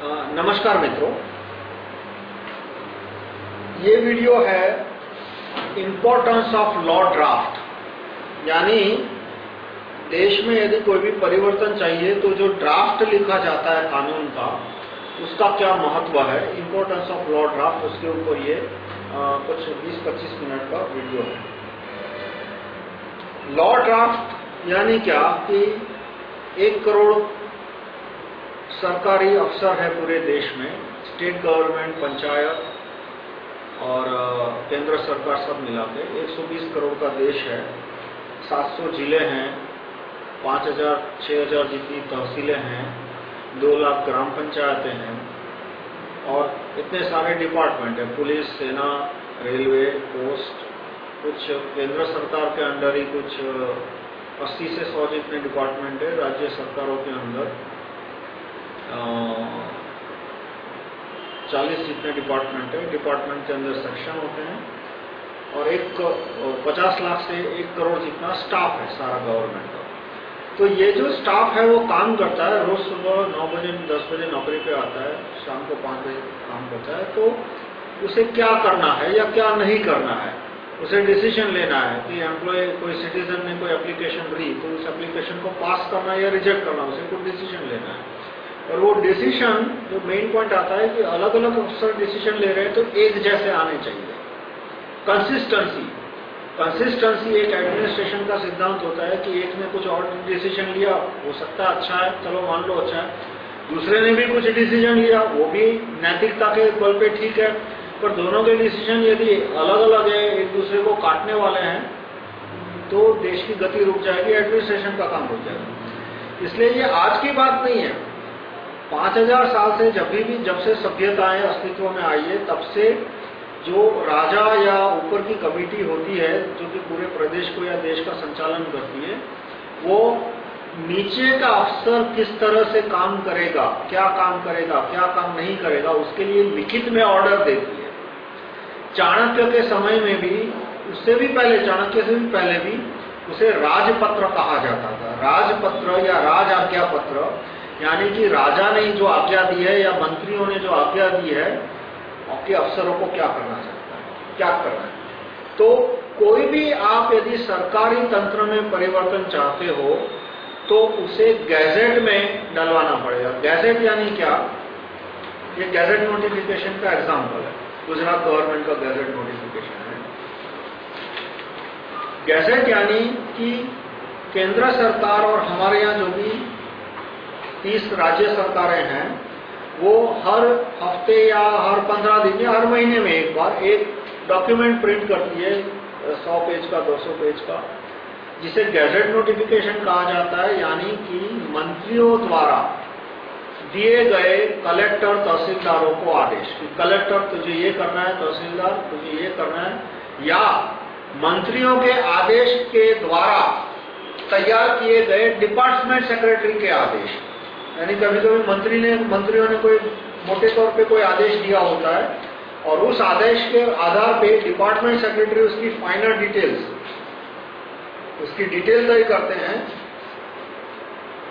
नमस्कार मित्रों। ये वीडियो है इम्पोर्टेंस ऑफ़ लॉ ड्राफ्ट यानी देश में यदि कोई भी परिवर्तन चाहिए तो जो ड्राफ्ट लिखा जाता है कानून का उसका क्या महत्व है? इम्पोर्टेंस ऑफ़ लॉ ड्राफ्ट उसके ऊपर ये आ, कुछ 20-25 मिनट का वीडियो है। लॉ ड्राफ्ट यानी क्या? कि एक करोड़ सरकारी अफसर है पूरे देश में स्टेट गवर्नमेंट पंचायत और केंद्र सरकार सब मिला के 120 करोड़ का देश है। 700 ज़िले हैं 5000 6000 जितनी तहसीलें हैं 2 लाख ग्राम पंचायतें हैं और इतने सारे डिपार्टमेंट हैं, पुलिस, सेना, रेलवे पोस्ट कुछ केंद्र सरकार के अंडर ही कुछ 80 से 100 जितने डिपार्टमेंट है राज्य सरकारों के अंदर। चालीस जितने डिपार्टमेंट है डिपार्टमेंट के अंदर सेक्शन होते हैं और एक, पचास लाख से एक करोड़ जितना स्टाफ है सारा गवर्नमेंट का। तो ये जो स्टाफ है वो काम करता है, रोज सुबह नौ बजे, दस बजे नौकरी पे आता है, शाम को पाँच बजे काम करता है तो उसे क्या करना है या क्या नहीं करना है? उसे डिसीज़न लेना है कि एम्प्लॉय कोई सिटीजन ने कोई एप्लीकेशन दी तो उस एप्लीकेशन को पास करना या रिजेक्ट करना उसे कोई डिसीज़न लेना है। और वो डिसीज़न जो मेन पॉइंट आता है कि अलग अलग अफसर डिसीज़न ले रहे हैं तो एक जैसे आने चाहिए। कंसिस्टेंसी कंसिस्टेंसी एक एडमिनिस्ट्रेशन का सिद्धांत होता है कि एक ने कुछ और डिसीज़न लिया, हो सकता अच्छा है, चलो मान लो अच्छा है। दूसरे ने भी कुछ डिसीज़न लिया, वो भी नैतिकता के बल पे ठीक है। पर दोनों के डिसीज़न यदि अलग अलग है, एक दूसरे को काटने वाले हैं तो देश की गति रुक जाएगी एडमिनिस्ट्रेशन का काम रुक जाएगा। इसलिए ये आज की बात नहीं है। पाँच हज़ार साल से जब भी, जब से सभ्यताएँ अस्तित्व में आई है, तब से जो राजा या ऊपर की कमेटी होती है, जो कि पूरे प्रदेश को या देश का संचालन करती है, वो नीचे का अफसर किस तरह से काम करेगा, क्या काम करेगा, क्या काम नहीं करेगा, उसके लिए लिखित में ऑर्डर देती है। चाणक्य के समय में भी, उससे भी पहले, चाणक्य से भी पहले भी, उसे राजपत्र कहा जाता था। राजपत्र या राज आज्ञा पत्र यानी कि राजा ने जो आज्ञा दी है या मंत्रियों ने जो आज्ञा दी है, आपके अफसरों को क्या करना चाहता है क्या करना है? तो कोई भी आप यदि सरकारी तंत्र में परिवर्तन चाहते हो तो उसे गैजेट में डलवाना पड़ेगा। गैजेट यानी क्या? ये गैजेट नोटिफिकेशन का एग्ज़ाम्पल है। गुजरात गवर्नमेंट का गैजेट नोटिफिकेशन है। गैजेट यानी कि केंद्र सरकार और हमारे यहाँ जो भी तीस राज्य सरकारें हैं, वो हर हफ़्ते या हर पंद्रह दिन या हर महीने में एक बार एक डॉक्यूमेंट प्रिंट करती है, सौ पेज का, दो सौ पेज का, जिसे गैजेट नोटिफिकेशन कहा जाता है, यानी कि मंत्रियों द्वारा दिए गए कलेक्टर तहसीलदारों को आदेश कि कलेक्टर तुझे ये करना है, तहसीलदार, तुझे ये करना है, या मंत्रियों के आदेश के द्वारा तैयार किए गए डिपार्टमेंट सेक्रेटरी के आदेश। यानी कभी कभी मंत्री ने, मंत्रियों ने कोई मोटे तौर पे कोई आदेश दिया होता है और उस आदेश के आधार पे डिपार्टमेंट सेक्रेटरी उसकी फाइनल डिटेल्स, उसकी डिटेल तय करते हैं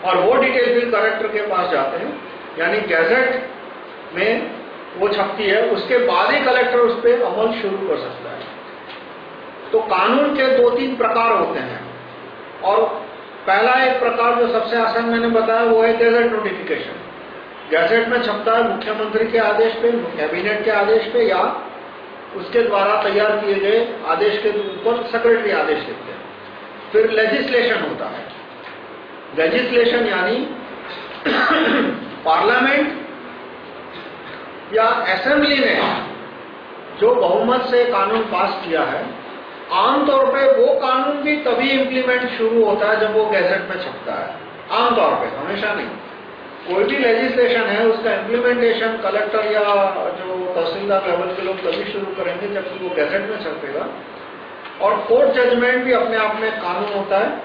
और वो डिटेल फिर कलेक्टर के पास जाते हैं। यानी गैजेट में वो छपती है, उसके बाद ही कलेक्टर उस पर अमल शुरू कर सकता है। तो कानून के दो तीन प्रकार होते हैं और पहला एक प्रकार जो सबसे आसान मैंने बताया, वो है गैजेट नोटिफिकेशन गैजेट में छपता है मुख्यमंत्री के आदेश पे कैबिनेट के आदेश पे, या उसके द्वारा तैयार किए गए आदेश के ऊपर सेक्रेटरी आदेश देते हैं। फिर लेजिस्लेशन होता है। लेजिस्लेशन यानी पार्लियामेंट या असेंबली ने जो बहुमत से कानून पास किया है आमतौर पे वो कानून भी तभी इम्प्लीमेंट शुरू होता है जब वो गैजेट में छपता है। आमतौर पे, हमेशा नहीं। कोई भी लेजिस्लेशन है, उसका इम्प्लीमेंटेशन कलेक्टर या जो तहसीलदार लेवल के लोग तभी शुरू करेंगे जबकि वो गैजेट में छपेगा। और कोर्ट जजमेंट भी अपने आप में कानून होता है।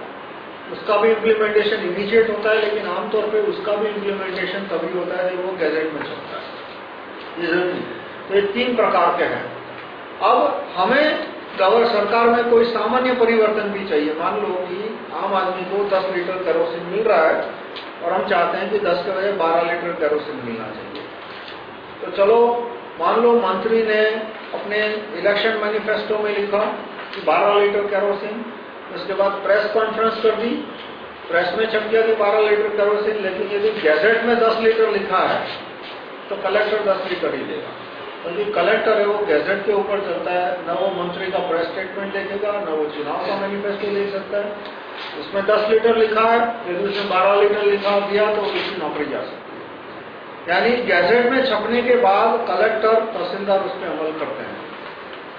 उसका भी इम्प्लीमेंटेशन इमीजिएट होता है, लेकिन आमतौर पे उसका भी इम्प्लीमेंटेशन तभी होता है जब वो गैजेट में छपता है। तो ये तीन प्रकार के हैं। अब हमें अगर सरकार में कोई सामान्य परिवर्तन भी चाहिए, मान लो कि आम आदमी को 10 लीटर कैरोसिन मिल रहा है और हम चाहते हैं कि 10 के बजाय 12 लीटर कैरोसिन मिलना चाहिए। तो चलो, मान लो मंत्री ने अपने इलेक्शन मैनिफेस्टो में लिखा कि 12 लीटर कैरोसिन, उसके बाद प्रेस कॉन्फ्रेंस कर दी। प्रेस में छप गया कि 12 लीटर कैरोसिन, लेकिन यदि गैजेट में 10 लीटर लिखा है तो कलेक्टर 10 लीटर ही देगा। क्योंकि कलेक्टर है, वो गैजेट के ऊपर चलता है, न वो मंत्री का प्रेस स्टेटमेंट देखेगा, न वो चुनाव का मैनिफेस्टो दे सकता है। उसमें 10 लीटर लिखा है यदि उसमें 12 लीटर लिखा दिया तो उसकी नौकरी जा सकती है। यानी गैजेट में छपने के बाद कलेक्टर तहसीलदार उस पर अमल करते हैं।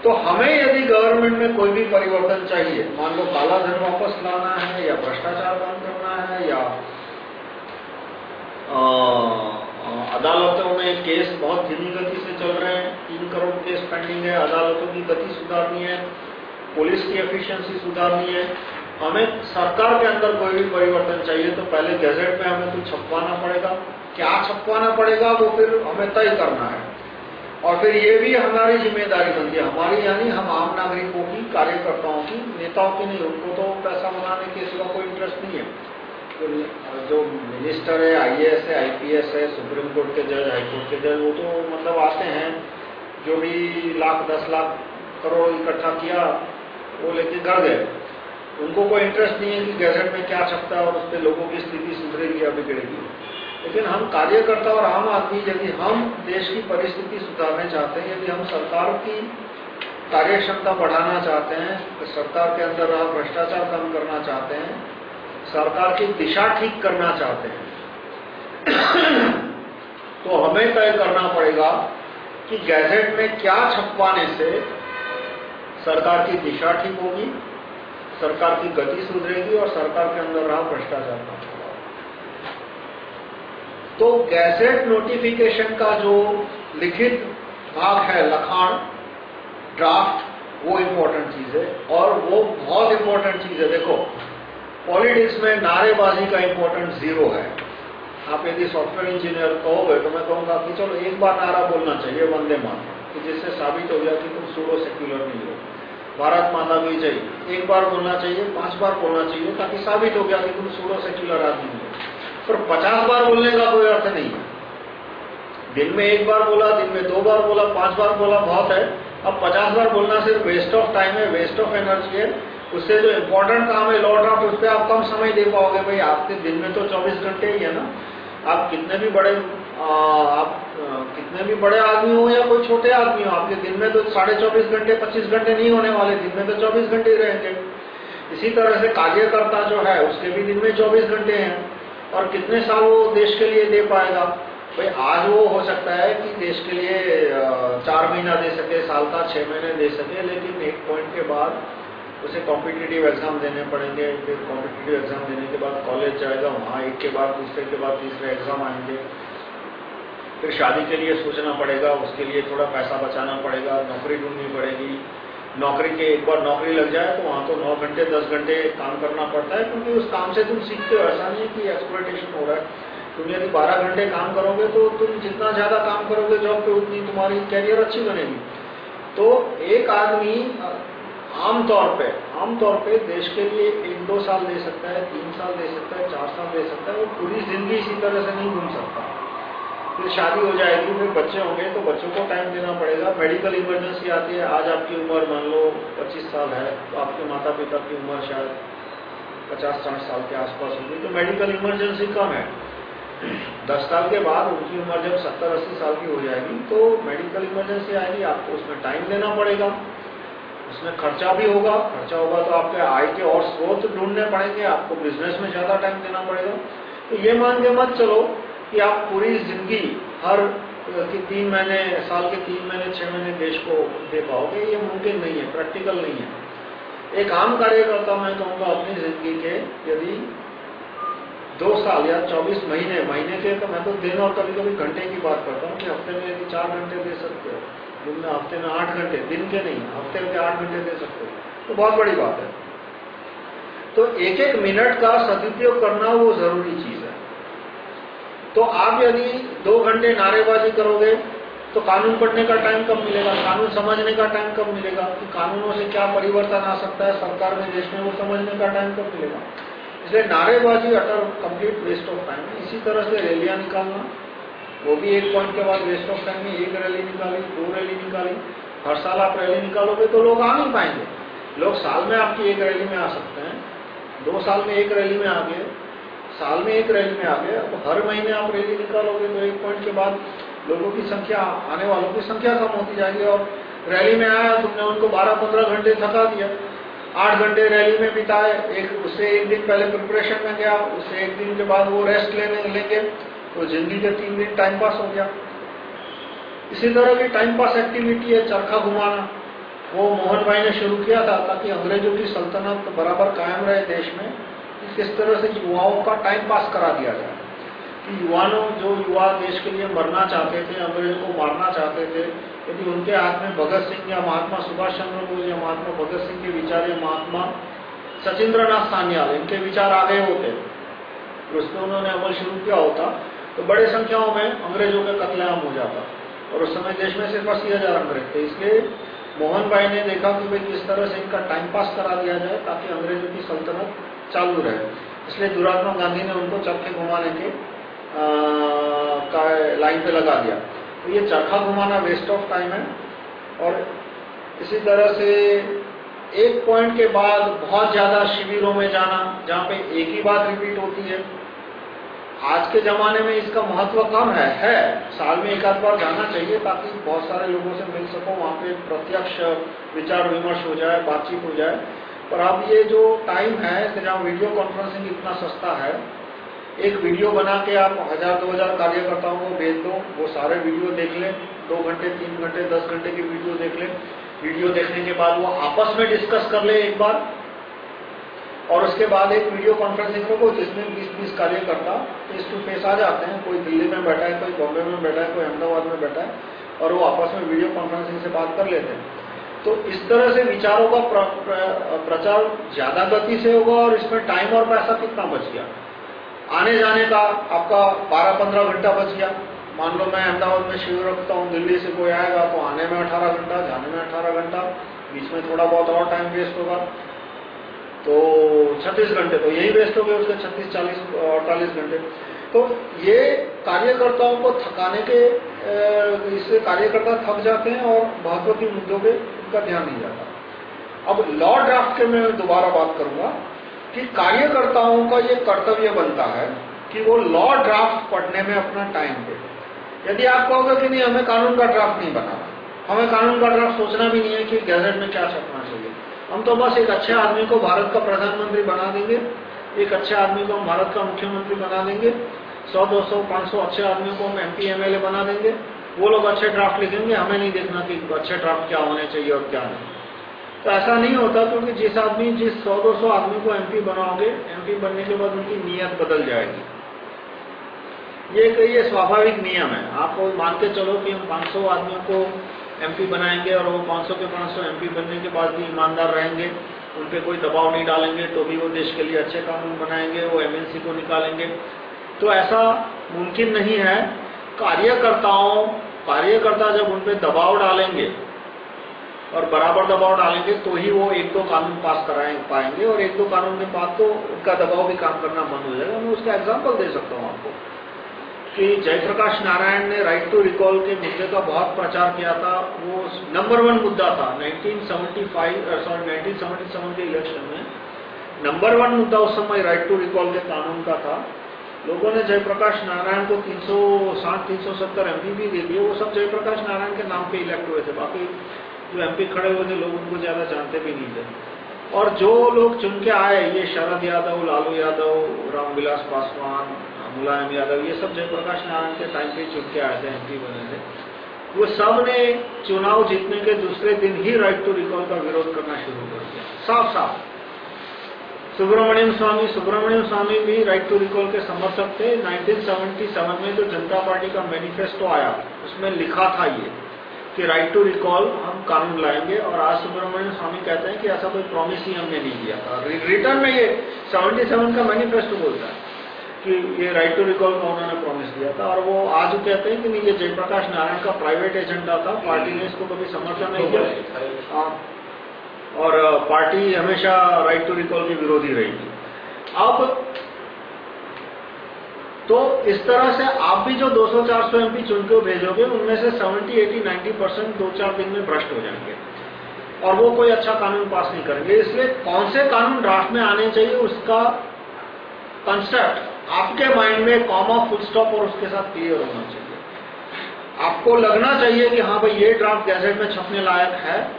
तो हमें यदि गवर्नमेंट में कोई भी परिवर्तन चाहिए, मान लो काला धन वापस लाना है, या भ्रष्टाचार बंद करना है, या अदालतों में केस बहुत धीमी गति से चल रहे हैं। तीन करोड़ केस पेंडिंग है, अदालतों की गति सुधारनी है, पुलिस की एफिशिएंसी सुधारनी है। हमें सरकार के अंदर कोई भी परिवर्तन चाहिए तो पहले गैजेट में हमें कुछ छपवाना पड़ेगा। क्या छपवाना पड़ेगा वो फिर हमें तय करना है। और फिर ये भी हमारी ज़िम्मेदारी बनती है। हमारी यानी हम आम नागरिकों की, कार्यकर्ताओं की, नेताओं की नहीं, उनको तो पैसा बनाने के सिवा कोई इंटरेस्ट नहीं है। जो मिनिस्टर है आईएएस है आईपीएस है सुप्रीम कोर्ट के जज हाईकोर्ट के जज वो तो मतलब आते हैं। जो भी लाख, दस लाख करोड़ इकट्ठा किया, वो लेके घर गए। उनको कोई इंटरेस्ट नहीं है कि गैजेट में क्या छपता है और उस पर लोगों की स्थिति सुधरेगी या बिगड़ेगी। लेकिन हम कार्यकर्ता और आम आदमी, यदि हम देश की परिस्थिति सुधारने चाहते हैं, यदि हम सरकार की कार्यक्षमता बढ़ाना चाहते हैं तो सरकार के अंदर भ्रष्टाचार कम करना चाहते हैं सरकार की दिशा ठीक करना चाहते हैं। तो हमें तय करना पड़ेगा कि गैजेट में क्या छपवाने से सरकार की दिशा ठीक होगी, सरकार की गति सुधरेगी और सरकार के अंदर रहा भ्रष्टाचार का तो गैजेट नोटिफिकेशन का जो लिखित भाग है लखान ड्राफ्ट वो इम्पोर्टेंट चीज़ है और वो बहुत इम्पोर्टेंट चीज़ है। देखो पॉलिटिक्स में नारेबाजी का इम्पोर्टेंट ज़ीरो है। आप यदि सॉफ्टवेयर इंजीनियर कहोगे तो मैं कहूँगा कि चलो, एक बार नारा बोलना चाहिए, वंदे मातरम, कि जिससे साबित हो गया कि तुम सूडो सेक्युलर नहीं हो। भारत माता की जय। एक बार बोलना चाहिए, पाँच बार बोलना चाहिए, ताकि साबित हो गया कि तुम सूडो सेक्युलर आदमी हो। पर पचास बार बोलने का कोई अर्थ नहीं है। दिन में एक बार बोला, दिन में दो बार बोला, पाँच बार बोला, बहुत है। अब पचास बार बोलना सिर्फ़ वेस्ट ऑफ़ टाइम है वेस्ट ऑफ़ एनर्जी है। उससे जो इम्पोर्टेंट काम है लॉ ड्राफ्ट उस पर आप कम समय दे पाओगे भाई। आपके दिन में तो 24 घंटे ही है ना। आप कितने भी बड़े आ, आप आ, कितने भी बड़े आदमी हो या कोई छोटे आदमी हो आपके दिन में तो साढ़े चौबीस घंटे पच्चीस घंटे नहीं होने वाले। दिन में तो चौबीस घंटे रहेंगे। इसी तरह से कार्यकर्ता जो है उसके भी दिन में चौबीस घंटे हैं। और कितने साल वो देश के लिए दे पाएगा? भाई आज वो हो सकता है कि देश के लिए चार महीना दे सके साल का छह महीने दे सके लेकिन एक पॉइंट के बाद उसे कॉम्पिटिटिव एग्ज़ाम देने पड़ेंगे, फिर कॉम्पिटिटिव एग्ज़ाम देने के बाद कॉलेज जाएगा, वहाँ एक के बाद दूसरे के बाद तीसरे एग्ज़ाम आएँगे। फिर शादी के लिए सोचना पड़ेगा, उसके लिए थोड़ा पैसा बचाना पड़ेगा, नौकरी ढूंढनी पड़ेगी। नौकरी के एक बार नौकरी लग जाए तो वहाँ तो नौ घंटे, दस घंटे काम करना पड़ता है, क्योंकि उस काम से तुम सीखते हो, ऐसा नहीं कि एक्सप्लोटेशन हो रहा है। तुम यदि बारह घंटे काम करोगे तो तुम जितना ज़्यादा काम करोगे जॉब पे उतनी तुम्हारी कैरियर अच्छी बनेगी। तो एक आदमी आमतौर पे आमतौर पे देश के लिए एक दो साल दे सकता है, तीन साल दे सकता है, चार साल दे सकता है, वो पूरी ज़िंदगी इसी तरह से नहीं घूम सकता। फिर शादी हो जाएगी, फिर बच्चे होंगे तो बच्चों को टाइम देना पड़ेगा। मेडिकल इमरजेंसी आती है, आज आपकी उम्र मान लो 25 साल है तो आपके माता पिता की उम्र शायद 50-60 साल के आसपास होगी तो मेडिकल इमरजेंसी कम है। 10 साल के बाद उनकी उम्र जब 70-80 साल की हो जाएगी तो मेडिकल इमरजेंसी आएगी, आपको उसमें टाइम देना पड़ेगा। उसमें खर्चा भी होगा, खर्चा होगा तो आपके आय के और स्रोत ढूँढने पड़ेंगे, आपको बिज़नेस में ज़्यादा टाइम देना पड़ेगा। तो ये मान के मत चलो कि आप पूरी ज़िंदगी हर कि तीन महीने, साल के तीन महीने, छह महीने देश को दे पाओगे, ये मुमकिन नहीं है प्रैक्टिकल नहीं है। एक आम कार्यकर्ता मैं कहूँगा अपनी ज़िंदगी के यदि दो साल या चौबीस महीने महीने के तो मैं तो दिन और कभी कभी घंटे की बात करता हूँ कि हफ़्ते में यदि चार घंटे दे सकते हो। दिन में हफ़्ते में आठ घंटे, दिन के नहीं, हफ़्ते के आठ घंटे दे सकते हो। तो बहुत बड़ी बात है। तो एक एक मिनट का सदुपयोग करना वो ज़रूरी चीज़ है। तो आप यदि दो घंटे नारेबाजी करोगे तो कानून पढ़ने का टाइम कब मिलेगा, कानून समझने का टाइम कब मिलेगा, कि कानूनों से क्या परिवर्तन आ सकता है, सरकार में देश में वो समझने का टाइम कब मिलेगा। इसलिए नारेबाजी utter complete waste of time है। इसी तरह से रैलियाँ निकालना वो भी एक पॉइंट के बाद वेस्ट ऑफ़ टाइम में एक रैली निकाली, दो रैली निकाली। हर साल आप रैली निकालोगे तो लोग आ नहीं पाएँगे। लोग साल में आपकी एक रैली में आ सकते हैं। दो साल में एक रैली में आ गए। साल में एक रैली में आ गए। अब हर महीने आप रैली निकालोगे तो एक पॉइंट के बाद लोगों की संख्या, आने वालों की संख्या कम होती जाएगी और रैली में आया, तुमने उनको 12-15 घंटे थका दिया। आठ घंटे रैली में बिताए। एक, उससे एक दिन पहले प्रिपरेशन में गया। उससे एक दिन के बाद वो रेस्ट लेने लेंगे तो ज़िंदगी के तीन दिन टाइम पास हो गया। इसी तरह की टाइम पास एक्टिविटी है, चरखा घुमाना। वो मोहन भाई ने शुरू किया था ताकि अंग्रेज़ों की सल्तनत बराबर कायम रहे देश में किस तरह से युवाओं का टाइम पास करा दिया जाए। कि युवाओं जो युवा देश के लिए मरना चाहते थे, अंग्रेज़ों को मारना चाहते थे, यदि उनके हाथ में भगत सिंह या महात्मा सुभाष चंद्र बोस या महात्मा भगत सिंह के विचार या महात्मा सचिंद्रनाथ सान्याल, इनके विचार आ गए होते पर उन्होंने अमल शुरू किया होता। तो बड़े संख्याओं में अंग्रेज़ों का कत्लेआम हो जाता। और उस समय देश में सिर्फ़ अस्सी हज़ार अंग्रेज़ थे। इसलिए मोहन भाई ने देखा कि भाई किस तरह से इनका टाइम पास करा दिया जाए ताकि अंग्रेज़ों की सल्तनत चालू रहे। इसलिए दुरात्मा गांधी ने उनको चरखे घुमाने के का लाइन पे लगा दिया। तो ये चरखा घुमाना वेस्ट ऑफ़ टाइम है। और इसी तरह से एक पॉइंट के बाद बहुत ज़्यादा शिविरों में जाना, जहाँ पे एक ही बात रिपीट होती है। आज के जमाने में इसका महत्व कम है है। साल में एक आध बार जाना चाहिए ताकि बहुत सारे लोगों से मिल सको, वहाँ पे प्रत्यक्ष विचार विमर्श हो जाए, बातचीत हो जाए। पर अब ये जो टाइम है जहाँ वीडियो कॉन्फ्रेंसिंग इतना सस्ता है, एक वीडियो बना के आप हज़ार, दो हज़ार कार्यकर्ताओं को भेज दो, वो सारे वीडियो देख लें, दो घंटे, तीन घंटे, दस घंटे की वीडियो देख लें। वीडियो देखने के बाद वो आपस में डिस्कस कर ले एक बार। और उसके बाद एक वीडियो कॉन्फ्रेंसिंग को जिसमें 20-20 कार्यकर्ता फेस टू फेस आ जाते हैं कोई दिल्ली में बैठा है कोई बॉम्बे में बैठा है कोई अहमदाबाद में बैठा है और वो आपस में वीडियो कॉन्फ्रेंसिंग से बात कर लेते हैं। तो इस तरह से विचारों का प्र, प्र, प्रचार ज़्यादा गति से होगा और इसमें टाइम और पैसा कितना बच गया? आने जाने का आपका 12-15 घंटा बच गया। मान लो मैं अहमदाबाद में शिविर रखता हूँ दिल्ली से कोई आएगा तो आने में 18 घंटा जाने में 18 घंटा बीच में थोड़ा बहुत और टाइम वेस्ट होगा। तो 36 घंटे तो यही वेस्ट हो गए उसके 36, 40, अड़तालीस घंटे। तो ये कार्यकर्ताओं को थकाने के इससे कार्यकर्ता थक जाते हैं और महत्व मुद्दों पे उनका ध्यान नहीं जाता। अब लॉ ड्राफ्ट के मैं दोबारा बात करूँगा कि कार्यकर्ताओं का ये कर्तव्य बनता है कि वो लॉ ड्राफ्ट पढ़ने में अपना टाइम दे। यदि आप कहोगे कि नहीं हमें कानून का ड्राफ्ट नहीं बनाना हमें कानून का ड्राफ्ट सोचना भी नहीं है कि गैजेट में क्या छपना चाहिए। हम तो बस एक अच्छे आदमी को भारत का प्रधानमंत्री बना देंगे। एक अच्छे आदमी को हम भारत का मुख्यमंत्री बना देंगे। सौ, दो सौ, पाँच सौ अच्छे आदमियों को हम एमपी एमएलए बना देंगे। वो लोग अच्छे ड्राफ्ट लिखेंगे, हमें नहीं देखना कि अच्छे ड्राफ्ट क्या होने चाहिए और क्या नहीं। तो ऐसा नहीं होता क्योंकि जिस आदमी, जिस सौ, दो सौ आदमी को एमपी बनाओगे एमपी बनने के बाद उनकी नीयत बदल जाएगी। ये ये स्वाभाविक नियम है। आप मान के चलो कि हम 500 आदमियों को एमपी बनाएँगे और वो 500 के 500 एमपी बनने के बाद भी ईमानदार रहेंगे, उन पर कोई दबाव नहीं डालेंगे तो भी वो देश के लिए अच्छे कानून बनाएँगे, वो एमएनसी को निकालेंगे। तो ऐसा मुमकिन नहीं है। कार्यकर्ताओं, कार्यकर्ता जब उन पर दबाव डालेंगे और बराबर दबाव डालेंगे तो ही वो एक दो कानून पास कराए, पाएँगे और एक दो कानून के बाद तो उनका दबाव भी काम करना बंद हो जाएगा। मैं उसका एग्ज़ाम्पल दे सकता हूँ आपको। कि जयप्रकाश नारायण ने राइट टू रिकॉल के मुद्दे का बहुत प्रचार किया था। वो नंबर वन मुद्दा था। 1975 सॉरी 1977 के इलेक्शन में नंबर वन मुद्दा उस समय राइट टू रिकॉल के कानून का था। लोगों ने जयप्रकाश नारायण को 360 370 एमपी दे दिए। वो सब जयप्रकाश नारायण के नाम पे इलेक्ट हुए थे। बाकी जो एमपी खड़े हुए थे, लोग उनको ज़्यादा जानते भी नहीं थे। और जो लोग चुन के आए, ये शरद यादव, लालू यादव, रामविलास पासवान मुलायम यादव ये सब जयप्रकाश नारायण के टाइम पे चुन के आए थे एमपी बने थे। वो सबने चुनाव जीतने के दूसरे दिन ही राइट टू रिकॉल का विरोध करना शुरू कर दिया। साफ़ साफ़ सुब्रमण्यम स्वामी सुब्रमण्यम स्वामी भी राइट टू रिकॉल के समर्थक थे। 1977 में जो जनता पार्टी का मैनिफेस्टो आया, उसमें लिखा था ये कि राइट टू रिकॉल हम कानून लाएँगे और आज सुब्रमण्यम स्वामी कहते हैं कि ऐसा कोई प्रॉमिस ही हमने नहीं दिया था। रिटर्न में ये 77 का मैनिफेस्टो बोलता है। कि ये राइट टू रिकॉल का उन्होंने प्रॉमिस दिया था और वो आज कहते हैं कि नहीं ये जयप्रकाश नारायण का प्राइवेट एजेंडा था। पार्टी ने इसको कभी समर्थन नहीं किया। हाँ। और पार्टी हमेशा राइट टू रिकॉल की विरोधी रहेगी अब तो इस तरह से आप भी जो 200-400 एमपी चुन के भेजोगे उनमें से 70, 80, 90 परसेंट दो चार दिन में भ्रष्ट हो जाएँगे। और वो कोई अच्छा कानून पास नहीं करेंगे। इसलिए कौन से कानून ड्राफ्ट में आने चाहिए उसका कंसेप्ट आपके माइंड में कॉमा फुल स्टॉप और उसके साथ क्लियर होना चाहिए। आपको लगना चाहिए कि हाँ भाई, ये ड्राफ्ट गैजेट में छपने लायक है।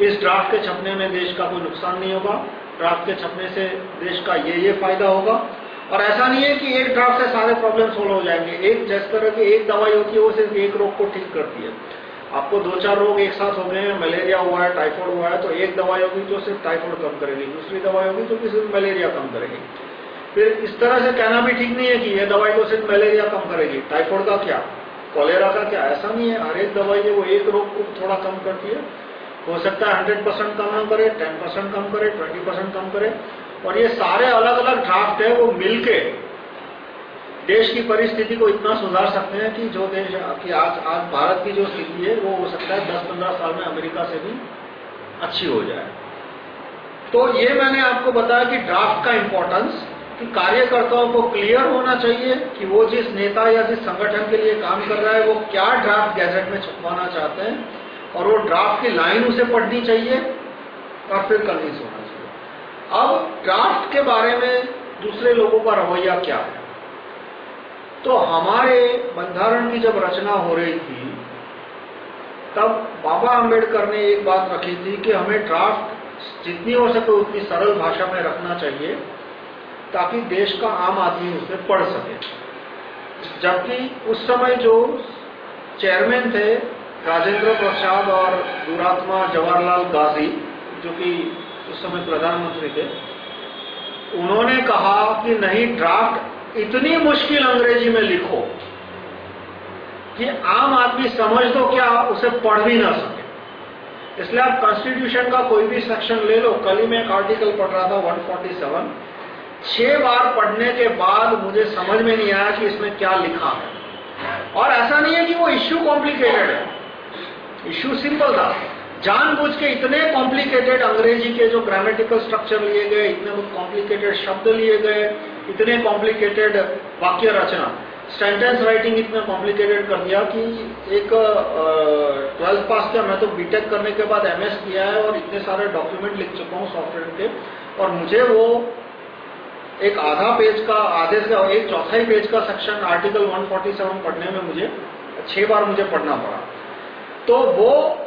इस ड्राफ्ट के छपने में देश का कोई नुकसान नहीं होगा। ड्राफ्ट के छपने से देश का ये ये फ़ायदा होगा। और ऐसा नहीं है कि एक ड्राफ्ट से सारे प्रॉब्लम सोल्व हो जाएँगे। एक जिस तरह की एक दवाई होती है, वो सिर्फ़ एक रोग को ठीक करती है। आपको दो चार रोग एक साथ हो गए हैं। मलेरिया हुआ है टाइफॉइड हुआ है तो एक दवाई होगी जो सिर्फ़ टाइफॉइड कम करेगी। दूसरी दवाई होगी जो कि सिर्फ़ मलेरिया कम करेगी। फिर इस तरह से कहना भी ठीक नहीं है कि ये दवाई तो सिर्फ़ मलेरिया कम करेगी। टाइफॉइड का क्या? कॉलेरा का क्या? ऐसा नहीं है। हर एक दवाई है वो एक रोग को थोड़ा कम करती है। हो सकता है हंड्रेड परसेंट कम ना करे टेन परसेंट कम करे ट्वेंटी परसेंट कम करे। और ये सारे अलग अलग ड्राफ्ट है, वो मिलके देश की परिस्थिति को इतना सुधार सकते हैं कि जो देश, कि आज आज भारत की जो स्थिति है, वो हो सकता है 10-15 साल में अमेरिका से भी अच्छी हो जाए। तो ये मैंने आपको बताया कि ड्राफ्ट का इंपॉर्टेंस कि कार्यकर्ताओं को क्लियर होना चाहिए कि वो जिस नेता या जिस संगठन के लिए काम कर रहा है, वो क्या ड्राफ्ट गैजेट में छपवाना चाहते हैं और वो ड्राफ्ट की लाइन उसे पढ़नी चाहिए और फिर कन्विंस होना चाहिए। अब ड्राफ्ट के बारे में दूसरे लोगों का रवैया क्या है? तो हमारे बंधारण की जब रचना हो रही थी, तब बाबा अंबेडकर ने एक बात रखी थी कि हमें ड्राफ्ट जितनी हो सके उतनी सरल भाषा में रखना चाहिए। ताकि देश का आम आदमी उसे पढ़ सके। जबकि उस समय जो चेयरमैन थे, राजेंद्र प्रसाद और दुरात्मा जवाहरलाल गांधी, जो कि उस समय प्रधानमंत्री थे, उन्होंने कहा कि नहीं ड्राफ्ट इतनी मुश्किल अंग्रेज़ी में लिखो कि आम आदमी समझ तो क्या उसे पढ़ भी ना सके। इसलिए आप कॉन्स्टिट्यूशन का कोई भी सेक्शन ले लो। कल ही मैं एक आर्टिकल पढ़ रहा था 147 छह बार पढ़ने के बाद मुझे समझ में नहीं आया कि इसमें क्या लिखा है। और ऐसा नहीं है कि वो इश्यू कॉम्प्लिकेटेड है। इश्यू सिंपल था। जानबूझ के इतने कॉम्प्लिकेटेड अंग्रेज़ी के जो ग्रामेटिकल स्ट्रक्चर लिए गए, इतने कॉम्प्लिकेटेड शब्द लिए गए, इतने कॉम्प्लिकेटेड वाक्य रचना। सेंटेंस राइटिंग इतना कॉम्प्लिकेटेड कर दिया कि एक ट्वेल्थ पास किया। मैं तो बीटेक करने के बाद एमएस किया है और इतने सारे डॉक्यूमेंट लिख चुका हूँ सॉफ्टवेयर के। और मुझे वो एक आधा पेज का, आधे से एक चौथाई पेज का सेक्शन आर्टिकल 147 पढ़ने में मुझे, छह बार मुझे पढ़ना पड़ा। तो वो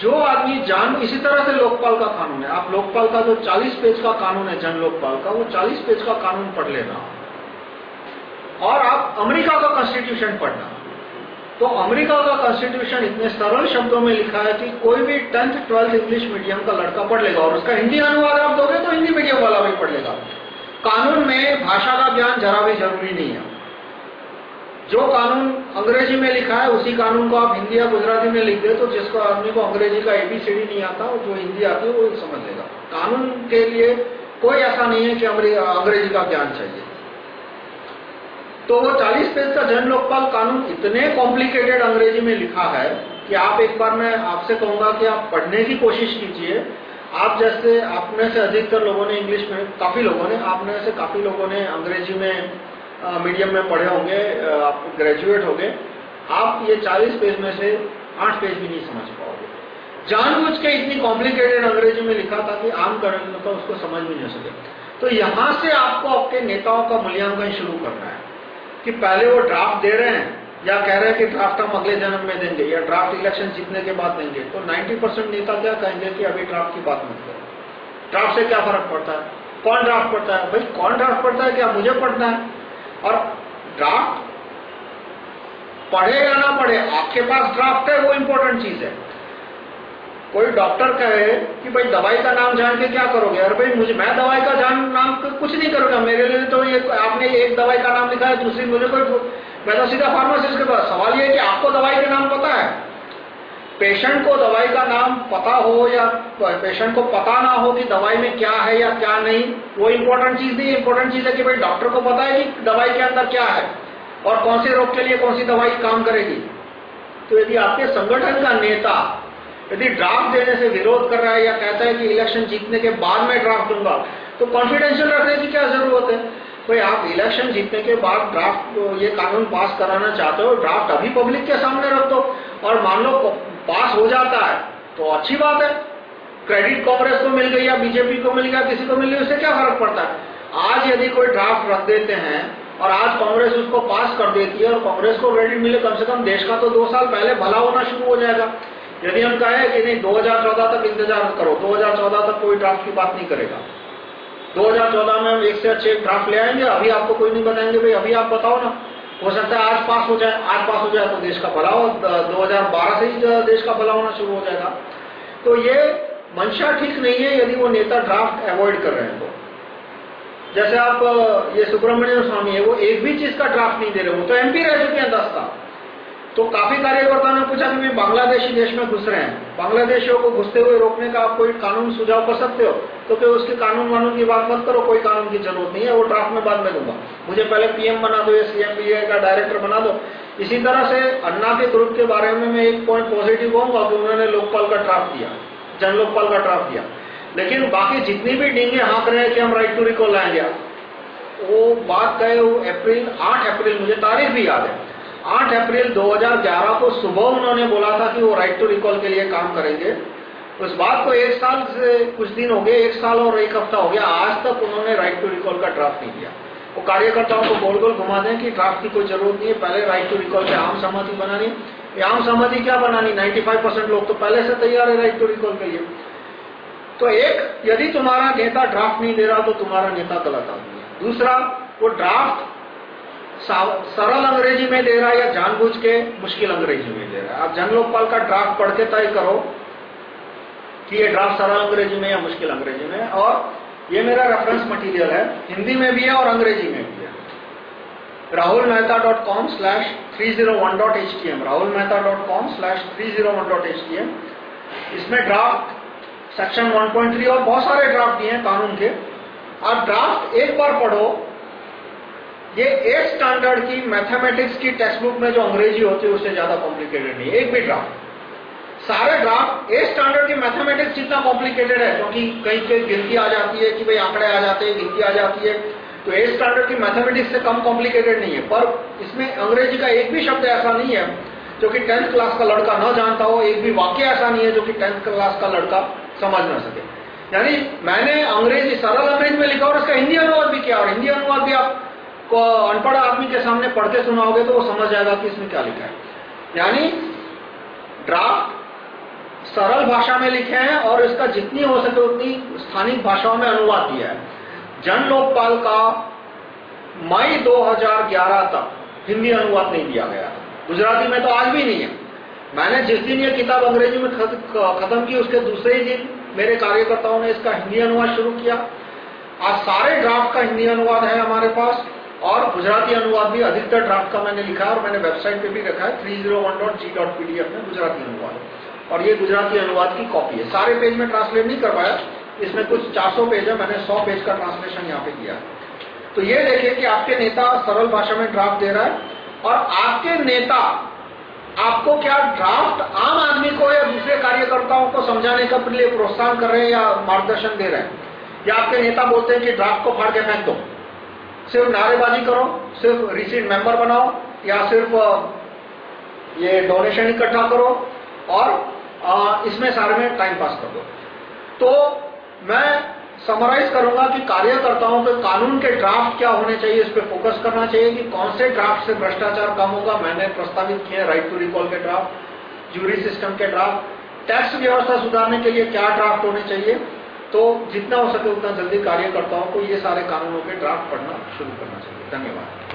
जो आदमी जान, इसी तरह से लोकपाल का कानून है। आप लोकपाल का जो 40 पेज का कानून है जन लोकपाल का, वो 40 पेज का कानून पढ़ लेना। और आप अमेरिका का कॉन्स्टिट्यूशन पढ़ना। तो अमेरिका का कॉन्स्टिट्यूशन इतने सरल शब्दों में लिखा है कि कोई भी टेंथ ट्वेल्थ इंग्लिश मीडियम का लड़का पढ़ लेगा। और उसका हिंदी अनुवाद आप दोगे तो हिंदी मीडियम वाला भी पढ़ लेगा। कानून में भाषा का ज्ञान जरा भी ज़रूरी नहीं है। जो कानून अंग्रेज़ी में लिखा है, उसी कानून को आप हिंदी या गुजराती में लिख दे तो जिसको आदमी को अंग्रेज़ी का एबीसीडी नहीं आता, और जो हिंदी आती है, वो समझ लेगा। कानून के लिए कोई ऐसा नहीं है कि अंग्रेज़ी का ज्ञान चाहिए। तो वो 40 पेज का जन लोकपाल कानून इतने कॉम्प्लिकेटेड अंग्रेज़ी में लिखा है कि आप एक बार मैं आपसे कहूँगा कि आप पढ़ने की कोशिश कीजिए आप जैसे आप में से अधिकतर लोगों ने इंग्लिश में, काफ़ी लोगों ने, आप में से काफ़ी लोगों ने अंग्रेज़ी में मीडियम में पढ़े होंगे आप ग्रेजुएट होंगे। आप ये 40 पेज में से 8 पेज भी नहीं समझ पाओगे। जानबूझ के इतनी कॉम्प्लिकेटेड अंग्रेज़ी में लिखा था कि आम तो उसको समझ भी नहीं सके। तो यहाँ से आपको आपके नेताओं का मूल्यांकन शुरू करना है कि पहले वो ड्राफ्ट दे रहे हैं या कह रहे हैं कि ड्राफ्ट हम अगले जन्म में देंगे, या ड्राफ्ट इलेक्शन जीतने के बाद देंगे तो 90 परसेंट नेता क्या कहेंगे कि अभी ड्राफ्ट की बात मत करो। ड्राफ्ट से क्या फ़र्क पड़ता है? कौन ड्राफ्ट पढ़ता है? भाई, कौन ड्राफ्ट पढ़ता है क्या? मुझे पढ़ना है। और ड्राफ्ट पढ़े या ना पढ़े, आपके पास ड्राफ्ट है, वो इंपॉर्टेंट चीज़ है। कोई डॉक्टर कहे कि भाई, दवाई का नाम जान के क्या करोगे? अरे भाई, मुझे, मैं दवाई का जान, नाम कुछ नहीं करूँगा। मेरे लिए तो ये, आपने एक दवाई का नाम लिखा है, दूसरी मुझे कोई मैं तो सीधा फार्मासिस्ट के पास, सवाल ये है कि आपको दवाई का नाम पता है? पेशेंट को दवाई का नाम पता हो या पेशेंट को पता ना हो कि दवाई में क्या है या क्या नहीं, वो इम्पोर्टेंट चीज़ नहीं इम्पोर्टेंट चीज़ है कि भाई डॉक्टर को पता है कि दवाई के अंदर क्या है और कौन से रोग के लिए कौन सी दवाई काम करेगी। तो यदि आपके संगठन का नेता यदि ड्राफ्ट देने से विरोध कर रहा है या कहता है कि इलेक्शन जीतने के बाद में ड्राफ्ट दूँगा तो कॉन्फिडेंशियल रखने की क्या ज़रूरत है? कोई आप इलेक्शन जीतने के बाद ड्राफ्ट ये कानून पास कराना चाहते हो ड्राफ्ट अभी पब्लिक के सामने रख दो और मान लो पास हो जाता है तो अच्छी बात है। क्रेडिट कांग्रेस को मिल गई या बीजेपी को मिल गया, किसी को मिल गई उससे क्या फ़र्क पड़ता है? आज यदि कोई ड्राफ्ट रख देते हैं और आज कांग्रेस उसको पास कर देती है और कांग्रेस को क्रेडिट मिले, कम से कम देश का तो दो साल पहले भला होना शुरू हो जाएगा। यदि हम कहें कि नहीं 2014 तक इंतज़ार करो 2014 तक कोई ड्राफ्ट की बात नहीं करेगा। 2014 में हम एक से अच्छे ड्राफ्ट ले आएँगे, अभी आपको कोई नहीं बताएँगे, भाई, अभी आप बताओ ना। हो सकता है आज पास हो जाए, आज पास हो जाए तो देश का भला हो 2012 से ही देश का भला होना शुरू हो जाएगा। तो ये मंशा ठीक नहीं है यदि वो नेता ड्राफ्ट अवॉइड कर रहे हैं तो। जैसे आप ये सुब्रमण्यम स्वामी है, वो एक भी चीज़ का ड्राफ्ट नहीं दे रहे, वो तो एमपी रह चुके हैं दस का तो काफ़ी कार्यकर्ताओं ने पूछा कि बांग्लादेशी देश में घुस रहे हैं। बांग्लादेशियों को घुसते हुए रोकने का आप कोई कानून सुझाव कर सकते हो? तो फिर उसके कानून वानून की बात मत करो, कोई कानून की ज़रूरत नहीं है, वो ड्राफ्ट में बाद में दूँगा। मुझे पहले पीएम बना दो या सीएम का डायरेक्टर बना दो। इसी तरह से अन्ना के ग्रुप के बारे में मैं एक पॉइंट पॉजिटिव कहूँगा कि उन्होंने लोकपाल का ड्राफ्ट दिया जन लोकपाल का ड्राफ्ट दिया लेकिन बाकी जितनी भी डिंगे हाँक रहे हैं कि हम राइट टू रिकॉल लाएँगे, वो बात वो अप्रैल, आठ अप्रैल, मुझे तारीख भी याद है। 8 अप्रैल 2011 को सुबह उन्होंने बोला था कि वो राइट टू रिकॉल के लिए काम करेंगे। उस बात को एक साल से कुछ दिन हो गए, एक साल और एक हफ़्ता हो गया। आज तक उन्होंने राइट टू रिकॉल का ड्राफ्ट नहीं दिया। वो कार्यकर्ताओं को गोल गोल घुमा दें कि ड्राफ्ट की कोई ज़रूरत नहीं है। पहले राइट टू रिकॉल पे आम सहमति बनानी। आम सहमति क्या बनानी? 95 परसेंट लोग तो पहले से तैयार है राइट टू रिकॉल के लिए। तो एक, यदि तुम्हारा नेता ड्राफ्ट नहीं दे रहा तो तुम्हारा नेता गलत आदमी है। दूसरा, वो ड्राफ्ट सरल अंग्रेज़ी में दे रहा है या जानबूझ के मुश्किल अंग्रेज़ी में दे रहा है। आप जन लोकपाल का ड्राफ्ट पढ़ के तय करो कि ये ड्राफ्ट सरल अंग्रेज़ी में या मुश्किल अंग्रेज़ी में और ये मेरा रेफरेंस मटेरियल है। हिंदी में भी है और अंग्रेज़ी में भी है। Rahul Mehta dot com slash three zero one dot H T M Rahul Mehta dot com slash three zero one dot H T M इसमें ड्राफ्ट सेक्शन 1.3 और बहुत सारे ड्राफ्ट दिए हैं कानून के। आप ड्राफ्ट एक बार पढ़ो ये एट स्टैंडर्ड की मैथमेटिक्स की टेक्स्ट बुक में जो अंग्रेज़ी होती है, उससे ज़्यादा कॉम्प्लिकेटेड नहीं एक भी ड्राफ्ट सारे ड्राफ्ट एट स्टैंडर्ड की मैथमेटिक्स जितना कॉम्प्लिकेटेड है क्योंकि कहीं कहीं गिनती आ जाती है कि भाई आंकड़े आ जाते हैं, गिनती आ जाती है तो एट स्टैंडर्ड की मैथमेटिक्स से कम कॉम्प्लिकेटेड नहीं है। पर इसमें अंग्रेज़ी का एक भी शब्द ऐसा नहीं है, जो कि टेंथ क्लास का लड़का न जानता हो, एक भी वाक्य ऐसा नहीं है, जो कि टेंथ क्लास का लड़का समझ ना सके। यानी मैंने अंग्रेज़ी सरल अंग्रेज़ी में लिखा और उसका हिंदी अनुवाद भी किया, और हिंदी अनुवाद भी आप अनपढ़ आदमी के सामने पढ़ते सुनाओगे तो वो समझ जाएगा कि इसमें क्या लिखा है। यानी ड्राफ्ट सरल भाषा में लिखे हैं और इसका जितनी हो सके उतनी स्थानिक भाषाओं में अनुवाद दिया है। जन लोकपाल का मई 2011 तक हिंदी अनुवाद नहीं दिया गया गुजराती में तो आज भी नहीं है। मैंने जिस दिन ये किताब अंग्रेज़ी में खत्म की, उसके दूसरे ही दिन मेरे कार्यकर्ताओं ने इसका हिंदी अनुवाद शुरू किया। आज सारे ड्राफ्ट का हिंदी अनुवाद है हमारे पास। और गुजराती अनुवाद भी अधिकतर ड्राफ्ट का मैंने लिखा है और मैंने वेबसाइट पे भी रखा है three zero one dot G dot PDF में गुजराती अनुवाद। और ये गुजराती अनुवाद की कॉपी है। सारे पेज में ट्रांसलेट नहीं कर पाया। इसमें कुछ 400 पेज है। मैंने 100 पेज का ट्रांसलेशन यहाँ पे किया। तो ये देखिए कि आपके नेता सरल भाषा में ड्राफ्ट दे रहा है और आपके नेता आपको क्या ड्राफ्ट आम आदमी को या दूसरे कार्यकर्ताओं को समझाने का लिए प्रोत्साहन कर रहे हैं या मार्गदर्शन दे रहे हैं? या आपके नेता बोलते हैं कि ड्राफ्ट को फाड़ के फेंक दो। सिर्फ़ नारेबाजी करो, सिर्फ़ रिसीट मेंबर बनाओ, या सिर्फ़ ये डोनेशन इकट्ठा करो और इसमें सारे में टाइम पास कर दो। तो मैं समराइज करूँगा कि कार्यकर्ताओं के कानून के ड्राफ्ट क्या होने चाहिए, इस पर फोकस करना चाहिए कि कौन से ड्राफ्ट से भ्रष्टाचार कम होगा। मैंने प्रस्तावित किए राइट टू रिकॉल के ड्राफ्ट जूरी सिस्टम के ड्राफ्ट टैक्स व्यवस्था सुधारने के लिए क्या ड्राफ्ट होने चाहिए? तो जितना हो सके उतना जल्दी कार्यकर्ताओं को ये सारे कानूनों के ड्राफ्ट पढ़ना शुरू करना चाहिए। धन्यवाद।